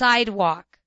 sidewalk.